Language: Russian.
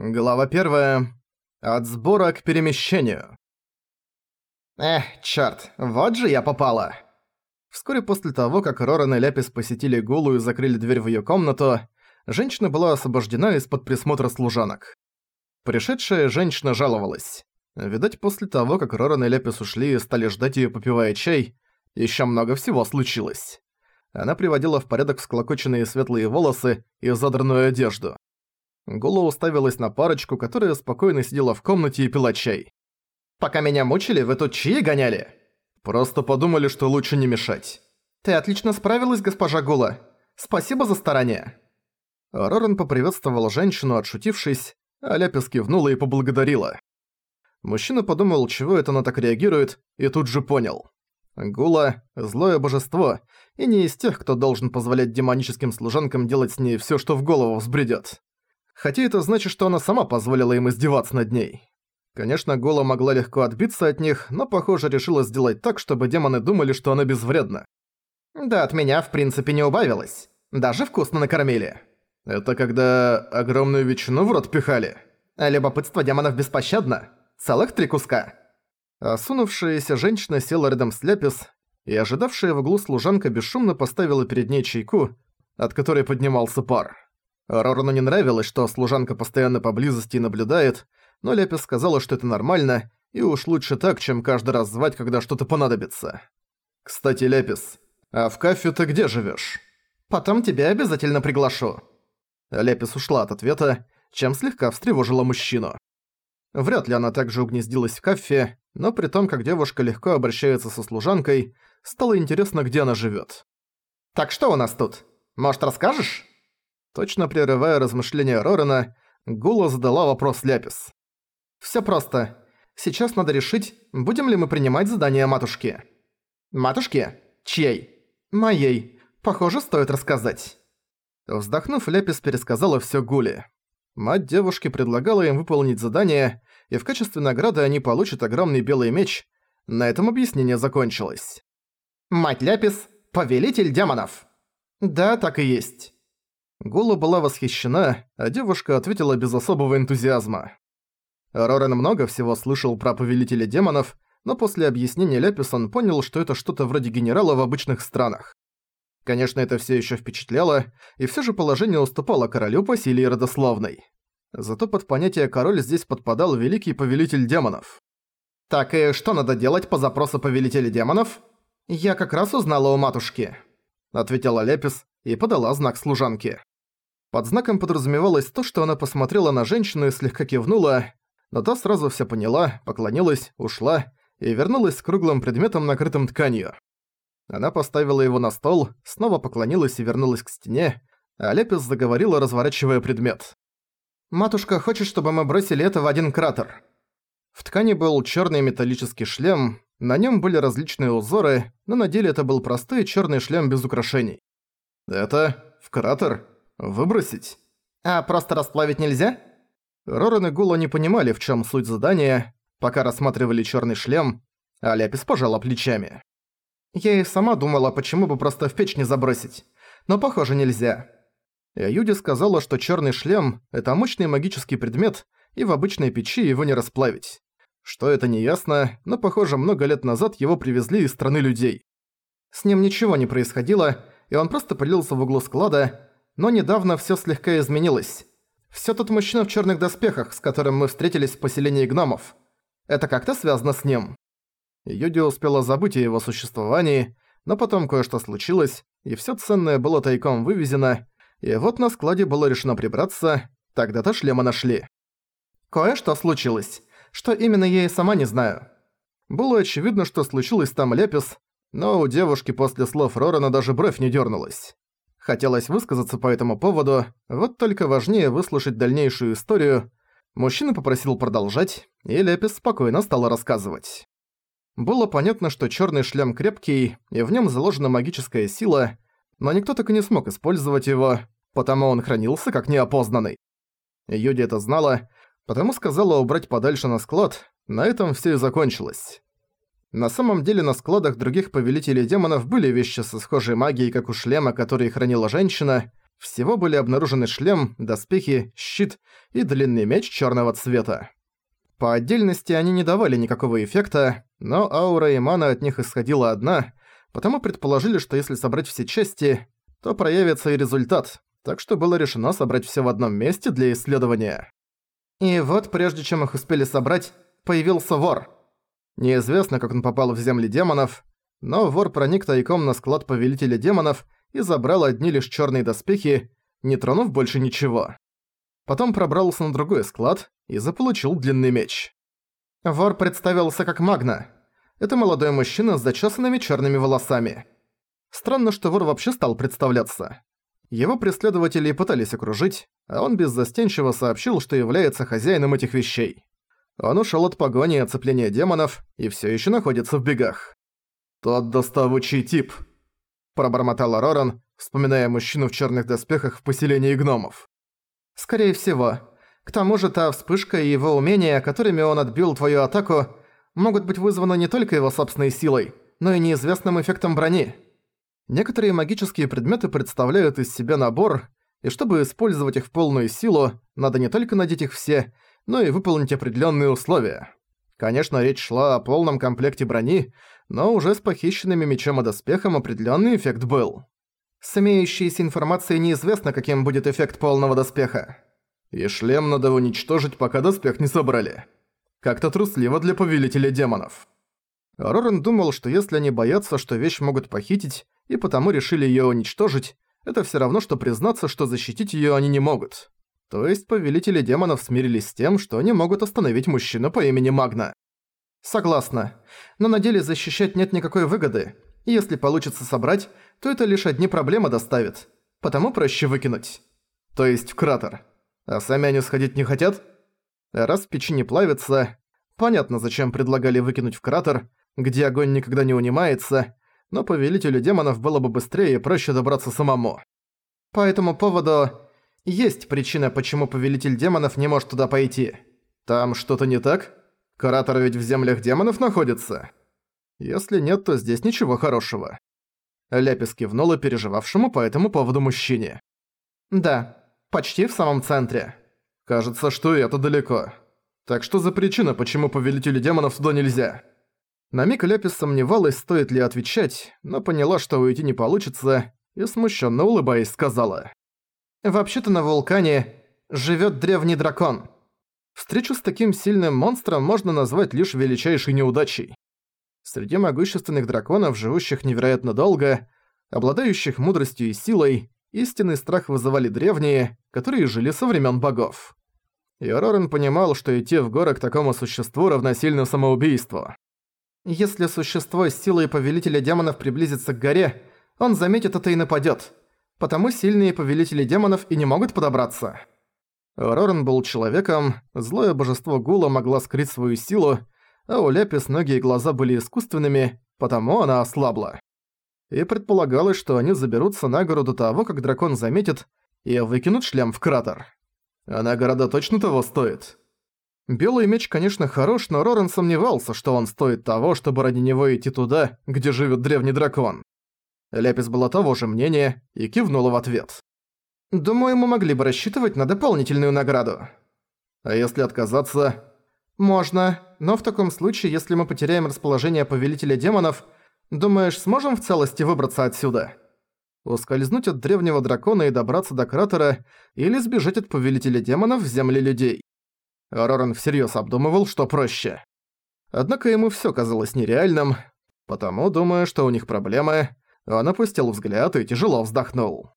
Глава 1. От сбора к перемещению. Эх, чёрт, вот же я попала. Вскоре после того, как Роран и Ляпис посетили Гулу и закрыли дверь в её комнату, женщина была освобождена из-под присмотра служанок. Пришедшая женщина жаловалась. Видать, после того, как Роран и Ляпис ушли и стали ждать её, попивая чай, ещё много всего случилось. Она приводила в порядок всклокоченные светлые волосы и задранную одежду. Гула уставилась на парочку, которая спокойно сидела в комнате и пила чай. «Пока меня мучили, вы тут чьи гоняли?» «Просто подумали, что лучше не мешать». «Ты отлично справилась, госпожа Гула. Спасибо за старание». Роран поприветствовал женщину, отшутившись, а Ляпис кивнула и поблагодарила. Мужчина подумал, чего это она так реагирует, и тут же понял. Гула – злое божество, и не из тех, кто должен позволять демоническим служанкам делать с ней всё, что в голову взбредёт хотя это значит, что она сама позволила им издеваться над ней. Конечно, Гола могла легко отбиться от них, но, похоже, решила сделать так, чтобы демоны думали, что она безвредна. Да от меня, в принципе, не убавилось. Даже вкусно накормили. Это когда огромную ветчину в рот пихали. Любопытство демонов беспощадно. Целых три куска. Осунувшаяся женщина села рядом с Ляпис, и ожидавшая в углу служанка бесшумно поставила перед ней чайку, от которой поднимался пар. Рорану не нравилось, что служанка постоянно поблизости наблюдает, но Лепис сказала, что это нормально, и уж лучше так, чем каждый раз звать, когда что-то понадобится. «Кстати, Лепис, а в кафе ты где живешь? «Потом тебя обязательно приглашу». Лепис ушла от ответа, чем слегка встревожила мужчину. Вряд ли она также угнездилась в кафе, но при том, как девушка легко обращается со служанкой, стало интересно, где она живет. «Так что у нас тут? Может, расскажешь?» Точно прерывая размышления Рорана, Гула задала вопрос Ляпис. «Всё просто. Сейчас надо решить, будем ли мы принимать задание матушки». «Матушки? Чьей?» «Моей. Похоже, стоит рассказать». Вздохнув, Ляпис пересказала всё Гуле. Мать девушки предлагала им выполнить задание, и в качестве награды они получат огромный белый меч. На этом объяснение закончилось. «Мать Ляпис – повелитель демонов!» «Да, так и есть». Гула была восхищена, а девушка ответила без особого энтузиазма. Рорен много всего слышал про повелителя демонов, но после объяснения Ляпис он понял, что это что-то вроде генерала в обычных странах. Конечно, это все еще впечатляло, и все же положение уступало королю по силе и родословной. Зато под понятие «король» здесь подпадал великий повелитель демонов. «Так и что надо делать по запросу повелителя демонов?» «Я как раз узнала у матушки», — ответила Лепис и подала знак служанке. Под знаком подразумевалось то, что она посмотрела на женщину и слегка кивнула, но та сразу все поняла, поклонилась, ушла и вернулась с круглым предметом, накрытым тканью. Она поставила его на стол, снова поклонилась и вернулась к стене, а Лепис заговорила, разворачивая предмет. «Матушка хочет, чтобы мы бросили это в один кратер». В ткани был черный металлический шлем, на нем были различные узоры, но на деле это был простой черный шлем без украшений. «Это? В кратер?» Выбросить? А просто расплавить нельзя? Роран и Гула не понимали, в чем суть задания, пока рассматривали черный шлем, а Ляпис пожала плечами. Я и сама думала, почему бы просто в печь не забросить, но похоже нельзя. Юди сказала, что черный шлем – это мощный магический предмет, и в обычной печи его не расплавить. Что это не ясно, но похоже много лет назад его привезли из страны людей. С ним ничего не происходило, и он просто прилился в углу склада, но недавно всё слегка изменилось. Всё тот мужчина в чёрных доспехах, с которым мы встретились в поселении гномов. Это как-то связано с ним. Юди успела забыть о его существовании, но потом кое-что случилось, и всё ценное было тайком вывезено, и вот на складе было решено прибраться, тогда-то шлема нашли. Кое-что случилось. Что именно я и сама не знаю. Было очевидно, что случилось там Лепис, но у девушки после слов Рорана даже бровь не дёрнулась. Хотелось высказаться по этому поводу, вот только важнее выслушать дальнейшую историю. Мужчина попросил продолжать, и Лепис спокойно стала рассказывать. Было понятно, что черный шлем крепкий, и в нем заложена магическая сила, но никто так и не смог использовать его, потому он хранился как неопознанный. Юди это знала, потому сказала убрать подальше на склад, на этом все и закончилось. На самом деле на складах других повелителей демонов были вещи со схожей магией, как у шлема, который хранила женщина, Всего были обнаружены шлем, доспехи, щит и длинный меч черного цвета. По отдельности они не давали никакого эффекта, но аура и мана от них исходила одна, потому предположили, что если собрать все части, то проявится и результат, так что было решено собрать все в одном месте для исследования. И вот, прежде чем их успели собрать, появился вор. Неизвестно, как он попал в земли демонов, но вор проник тайком на склад Повелителя Демонов и забрал одни лишь черные доспехи, не тронув больше ничего. Потом пробрался на другой склад и заполучил длинный меч. Вор представился как Магна. Это молодой мужчина с зачесанными черными волосами. Странно, что вор вообще стал представляться. Его преследователи пытались окружить, а он беззастенчиво сообщил, что является хозяином этих вещей. Он ушел от погони и оцепления демонов и все еще находится в бегах. «Тот доставучий тип», – пробормотал Роран, вспоминая мужчину в черных доспехах в поселении гномов. «Скорее всего. К тому же та вспышка и его умения, которыми он отбил твою атаку, могут быть вызваны не только его собственной силой, но и неизвестным эффектом брони. Некоторые магические предметы представляют из себя набор, и чтобы использовать их в полную силу, надо не только надеть их все, но и выполнить определенные условия. Конечно, речь шла о полном комплекте брони, но уже с похищенными мечом и доспехом определенный эффект был. С имеющейся информацией неизвестно, каким будет эффект полного доспеха. И шлем надо уничтожить, пока доспех не собрали. Как-то трусливо для повелителя демонов. Рорен думал, что если они боятся, что вещь могут похитить, и потому решили её уничтожить, это всё равно, что признаться, что защитить её они не могут. То есть повелители демонов смирились с тем, что они могут остановить мужчину по имени Магна. Согласна. Но на деле защищать нет никакой выгоды. Если получится собрать, то это лишь одни проблемы доставит. Потому проще выкинуть. То есть в кратер. А сами они сходить не хотят? Раз печи не плавится, понятно, зачем предлагали выкинуть в кратер, где огонь никогда не унимается, но повелителю демонов было бы быстрее и проще добраться самому. По этому поводу есть причина, почему повелитель демонов не может туда пойти. Там что-то не так? Кратер ведь в землях демонов находится. Если нет, то здесь ничего хорошего. Ляпис кивнула переживавшему по этому поводу мужчине. «Да, почти в самом центре. Кажется, что и это далеко. Так что за причина, почему повелителю демонов туда нельзя?» На миг Ляпис сомневалась, стоит ли отвечать, но поняла, что уйти не получится, и смущенно улыбаясь сказала. «Вообще-то на вулкане живет древний дракон. Встречу с таким сильным монстром можно назвать лишь величайшей неудачей. Среди могущественных драконов, живущих невероятно долго, обладающих мудростью и силой, истинный страх вызывали древние, которые жили со времен богов. И Рорен понимал, что идти в горы к такому существу равносильно самоубийству. Если существо с силой повелителя демонов приблизится к горе, он заметит это и нападет. Потому сильные повелители демонов и не могут подобраться. Роран был человеком, злое божество Гула могла скрыть свою силу, а у Лепис ноги и глаза были искусственными, потому она ослабла. И предполагалось, что они заберутся на гору до того, как дракон заметит, и выкинут шлем в кратер. Она города точно того стоит. Белый меч, конечно, хорош, но Роран сомневался, что он стоит того, чтобы ради него идти туда, где живет древний дракон. Ляпис была того же мнения и кивнула в ответ. «Думаю, мы могли бы рассчитывать на дополнительную награду». «А если отказаться?» «Можно, но в таком случае, если мы потеряем расположение Повелителя Демонов, думаешь, сможем в целости выбраться отсюда?» Ускользнуть от древнего дракона и добраться до кратера, или сбежать от Повелителя Демонов в земле людей. Роран всерьез обдумывал, что проще. Однако ему все казалось нереальным, потому, думая, что у них проблемы, он опустил взгляд и тяжело вздохнул.